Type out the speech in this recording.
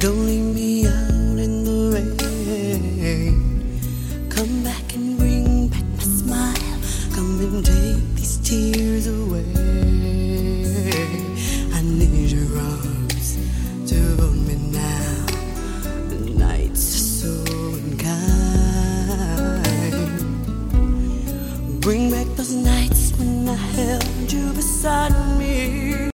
Don't leave me out in the rain. Come back and bring back my smile. Come and take these tears away. I need your arms to hold me now. The nights are so unkind. Bring back those nights.